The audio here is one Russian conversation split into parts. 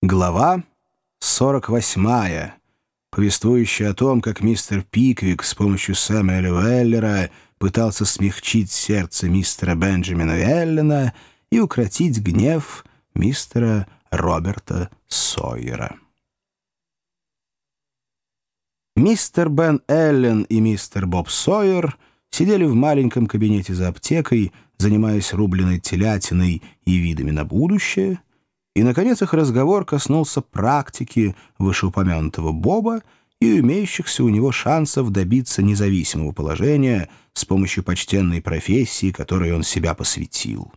Глава 48, повествующая о том, как мистер Пиквик с помощью Сэмюэля Уэллера пытался смягчить сердце мистера Бенджамина Эллена и укротить гнев мистера Роберта Сойера. Мистер Бен Эллен и мистер Боб Сойер сидели в маленьком кабинете за аптекой, занимаясь рубленой телятиной и видами на будущее — и, наконец, их разговор коснулся практики вышеупомянутого Боба и имеющихся у него шансов добиться независимого положения с помощью почтенной профессии, которой он себя посвятил.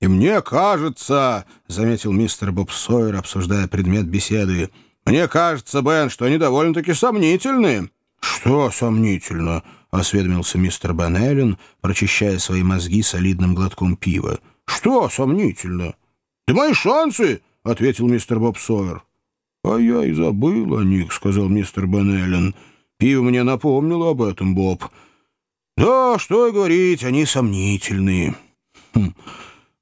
«И мне кажется, — заметил мистер Боб Сойер, обсуждая предмет беседы, — мне кажется, Бен, что они довольно-таки сомнительны». «Что сомнительно?» — осведомился мистер Бен Эллен, прочищая свои мозги солидным глотком пива. «Что сомнительно?» «Да мои шансы!» — ответил мистер Боб Сойер. «А я и забыл о них», — сказал мистер Бен «Пиво мне напомнило об этом, Боб». «Да, что и говорить, они сомнительные». Хм.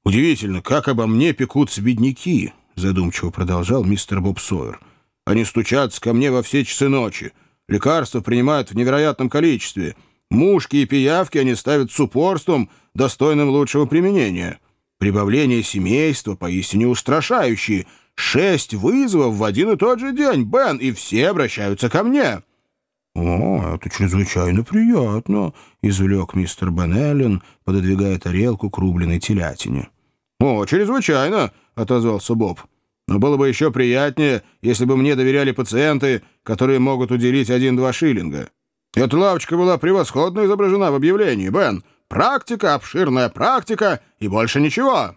«Удивительно, как обо мне пекутся бедняки», — задумчиво продолжал мистер Боб Сойер. «Они стучатся ко мне во все часы ночи. Лекарства принимают в невероятном количестве. Мушки и пиявки они ставят с упорством, достойным лучшего применения». Прибавление семейства поистине устрашающие. Шесть вызовов в один и тот же день, Бен, и все обращаются ко мне». «О, это чрезвычайно приятно», — извлек мистер Бен пододвигая тарелку к рубленой телятине. «О, чрезвычайно», — отозвался Боб. «Но было бы еще приятнее, если бы мне доверяли пациенты, которые могут уделить один-два шиллинга. Эта лавочка была превосходно изображена в объявлении, Бен. Практика, обширная практика и больше ничего».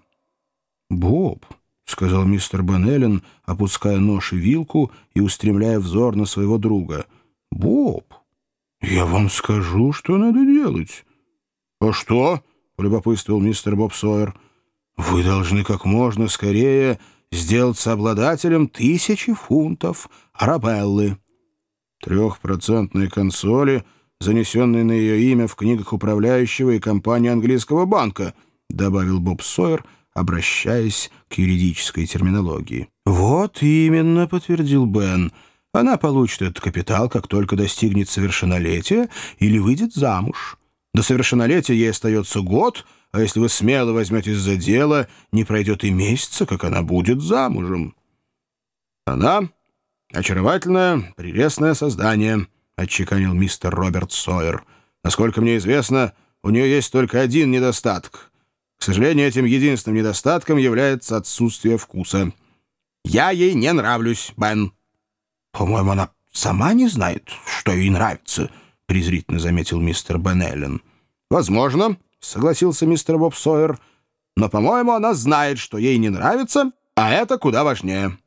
«Боб», — сказал мистер Беннеллен, опуская нож и вилку и устремляя взор на своего друга. «Боб, я вам скажу, что надо делать». «А что?» — полюбопытствовал мистер Боб Сойер. «Вы должны как можно скорее сделаться обладателем тысячи фунтов арабеллы». «Трехпроцентные консоли занесенный на ее имя в книгах управляющего и компании английского банка», добавил Боб Сойер, обращаясь к юридической терминологии. «Вот именно», — подтвердил Бен. «Она получит этот капитал, как только достигнет совершеннолетия или выйдет замуж. До совершеннолетия ей остается год, а если вы смело возьметесь за дело, не пройдет и месяца, как она будет замужем». «Она — очаровательное, прелестное создание», — отчеканил мистер Роберт Сойер. «Насколько мне известно, у нее есть только один недостаток. К сожалению, этим единственным недостатком является отсутствие вкуса. Я ей не нравлюсь, Бен». «По-моему, она сама не знает, что ей нравится», — презрительно заметил мистер Бен Эллен. «Возможно», — согласился мистер Боб Сойер, «но, по-моему, она знает, что ей не нравится, а это куда важнее».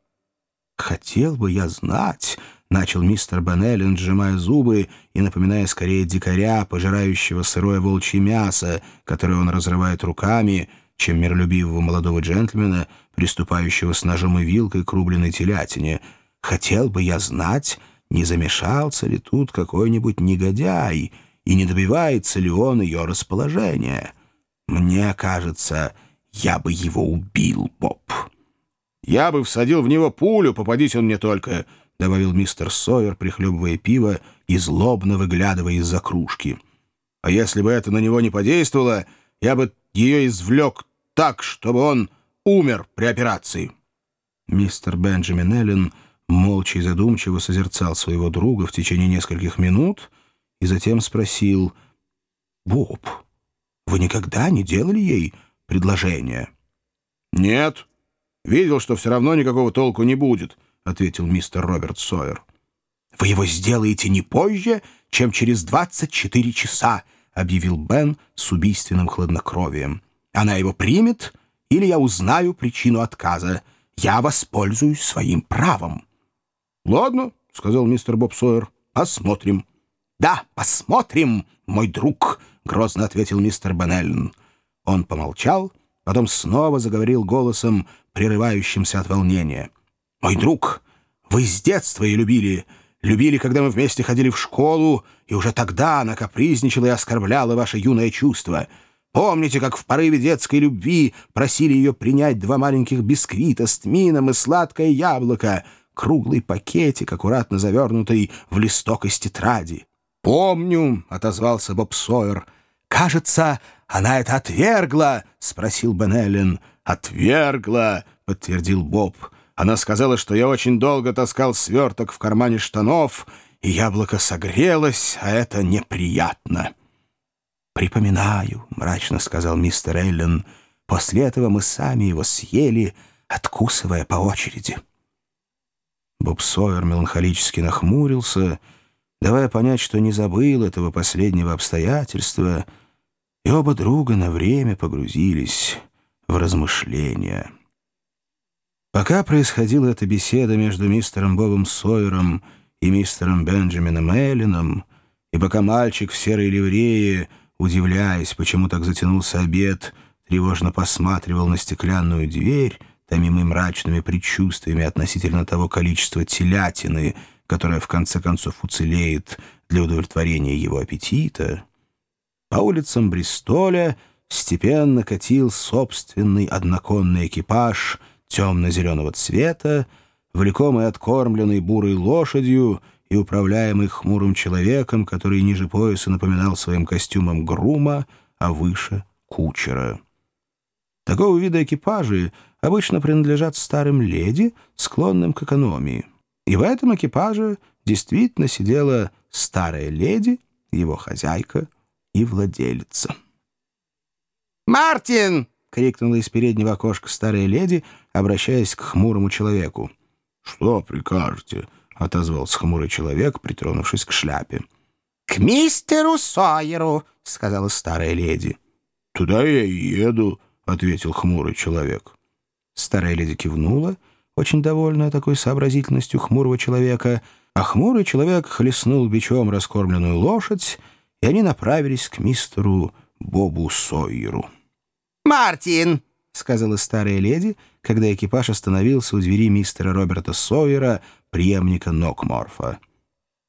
«Хотел бы я знать», — начал мистер Беннеллин, сжимая зубы и напоминая скорее дикаря, пожирающего сырое волчье мясо, которое он разрывает руками, чем миролюбивого молодого джентльмена, приступающего с ножом и вилкой к рубленой телятине. «Хотел бы я знать, не замешался ли тут какой-нибудь негодяй, и не добивается ли он ее расположения. Мне кажется, я бы его убил, Боб». «Я бы всадил в него пулю, попадись он мне только», — добавил мистер Сойер, прихлебывая пиво и злобно выглядывая из-за кружки. «А если бы это на него не подействовало, я бы ее извлек так, чтобы он умер при операции». Мистер Бенджамин Эллен молча и задумчиво созерцал своего друга в течение нескольких минут и затем спросил, «Боб, вы никогда не делали ей предложение?» «Нет. Видел, что все равно никакого толку не будет» ответил мистер Роберт Сойер. «Вы его сделаете не позже, чем через 24 часа», — объявил Бен с убийственным хладнокровием. «Она его примет, или я узнаю причину отказа. Я воспользуюсь своим правом». «Ладно», — сказал мистер Боб Сойер, — «посмотрим». «Да, посмотрим, мой друг», — грозно ответил мистер Беннеллен. Он помолчал, потом снова заговорил голосом, прерывающимся от волнения. Мой друг, вы с детства ее любили. Любили, когда мы вместе ходили в школу, и уже тогда она капризничала и оскорбляла ваше юное чувство. Помните, как в порыве детской любви просили ее принять два маленьких бисквита с тмином и сладкое яблоко, круглый пакетик, аккуратно завернутый в листок из тетради? «Помню», — отозвался Боб Сойер. «Кажется, она это отвергла?» — спросил Бен «Отвергла», — подтвердил Боб. «Она сказала, что я очень долго таскал сверток в кармане штанов, и яблоко согрелось, а это неприятно». «Припоминаю», — мрачно сказал мистер Эллен. «После этого мы сами его съели, откусывая по очереди». Боб Сойер меланхолически нахмурился, давая понять, что не забыл этого последнего обстоятельства, и оба друга на время погрузились в размышления. Пока происходила эта беседа между мистером Бобом Сойером и мистером Бенджамином Эллином, и пока мальчик в серой ливрее удивляясь, почему так затянулся обед, тревожно посматривал на стеклянную дверь, томимый мрачными предчувствиями относительно того количества телятины, которое в конце концов уцелеет для удовлетворения его аппетита, по улицам Бристоля степенно катил собственный одноконный экипаж темно-зеленого цвета, влекомый откормленной бурой лошадью — и управляемый хмурым человеком, который ниже пояса напоминал своим костюмом грума, а выше — кучера. Такого вида экипажи обычно принадлежат старым леди, склонным к экономии. И в этом экипаже действительно сидела старая леди, его хозяйка и владелица. «Мартин!» — крикнула из переднего окошка старая леди, обращаясь к хмурому человеку. «Что прикажете?» — отозвался хмурый человек, притронувшись к шляпе. «К мистеру Сойеру», — сказала старая леди. «Туда я и еду», — ответил хмурый человек. Старая леди кивнула, очень довольная такой сообразительностью хмурого человека, а хмурый человек хлестнул бичом раскормленную лошадь, и они направились к мистеру Бобу Сойеру. «Мартин!» — сказала старая леди, когда экипаж остановился у двери мистера Роберта Сойера, преемника Нокморфа.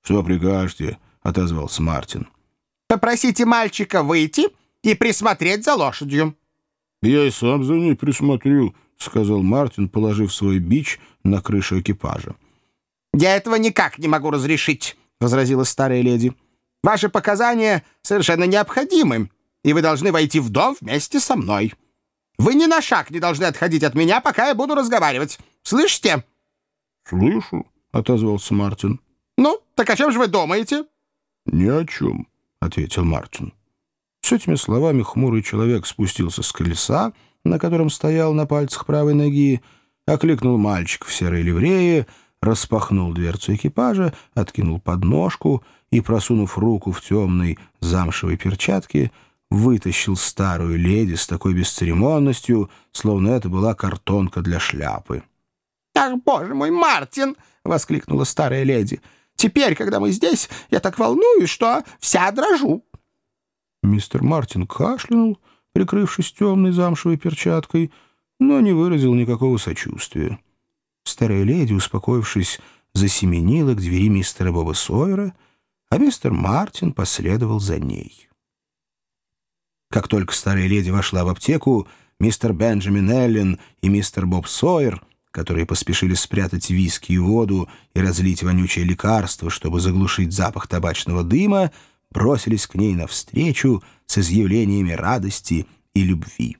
«Что прикажете?» — отозвался Мартин. «Попросите мальчика выйти и присмотреть за лошадью». «Я и сам за ней присмотрю», — сказал Мартин, положив свой бич на крышу экипажа. «Я этого никак не могу разрешить», — возразила старая леди. «Ваши показания совершенно необходимы, и вы должны войти в дом вместе со мной. Вы ни на шаг не должны отходить от меня, пока я буду разговаривать. Слышите?» «Слышу», — отозвался Мартин. «Ну, так о чем же вы думаете?» «Ни о чем», — ответил Мартин. С этими словами хмурый человек спустился с колеса, на котором стоял на пальцах правой ноги, окликнул мальчик в серой ливрее, распахнул дверцу экипажа, откинул подножку и, просунув руку в темной замшевой перчатке, вытащил старую леди с такой бесцеремонностью, словно это была картонка для шляпы. «Ах, боже мой, Мартин!» — воскликнула старая леди. «Теперь, когда мы здесь, я так волнуюсь, что вся дрожу». Мистер Мартин кашлянул, прикрывшись темной замшевой перчаткой, но не выразил никакого сочувствия. Старая леди, успокоившись, засеменила к двери мистера Боба Сойера, а мистер Мартин последовал за ней. Как только старая леди вошла в аптеку, мистер Бенджамин Эллен и мистер Боб Сойер которые поспешили спрятать виски и воду и разлить вонючее лекарство, чтобы заглушить запах табачного дыма, бросились к ней навстречу с изъявлениями радости и любви.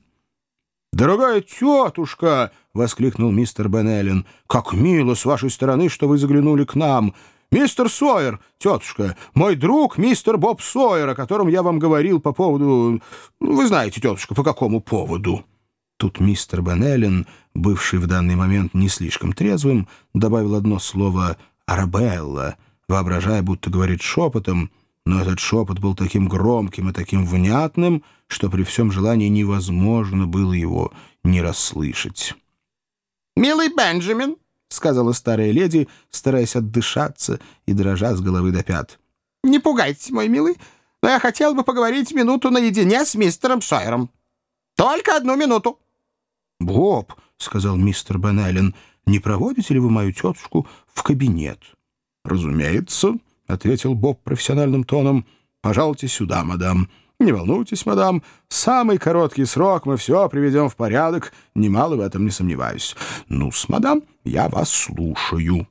«Дорогая тетушка!» — воскликнул мистер Беннеллен. «Как мило с вашей стороны, что вы заглянули к нам! Мистер Сойер, тетушка, мой друг мистер Боб Сойер, о котором я вам говорил по поводу... Вы знаете, тетушка, по какому поводу?» Тут мистер Беннеллен, бывший в данный момент не слишком трезвым, добавил одно слово «Арабелла», воображая, будто говорит шепотом, но этот шепот был таким громким и таким внятным, что при всем желании невозможно было его не расслышать. «Милый Бенджамин», — сказала старая леди, стараясь отдышаться и дрожа с головы до пят. «Не пугайтесь, мой милый, но я хотел бы поговорить минуту наедине с мистером Сойером. Только одну минуту». «Боб», — сказал мистер Бен не проводите ли вы мою тетушку в кабинет?» «Разумеется», — ответил Боб профессиональным тоном. «Пожалуйте сюда, мадам. Не волнуйтесь, мадам, самый короткий срок мы все приведем в порядок, немало в этом не сомневаюсь. Ну-с, мадам, я вас слушаю».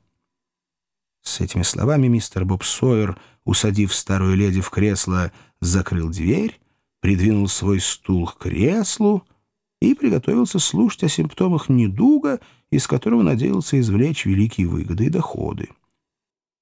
С этими словами мистер Боб Сойер, усадив старую леди в кресло, закрыл дверь, придвинул свой стул к креслу и приготовился слушать о симптомах недуга, из которого надеялся извлечь великие выгоды и доходы.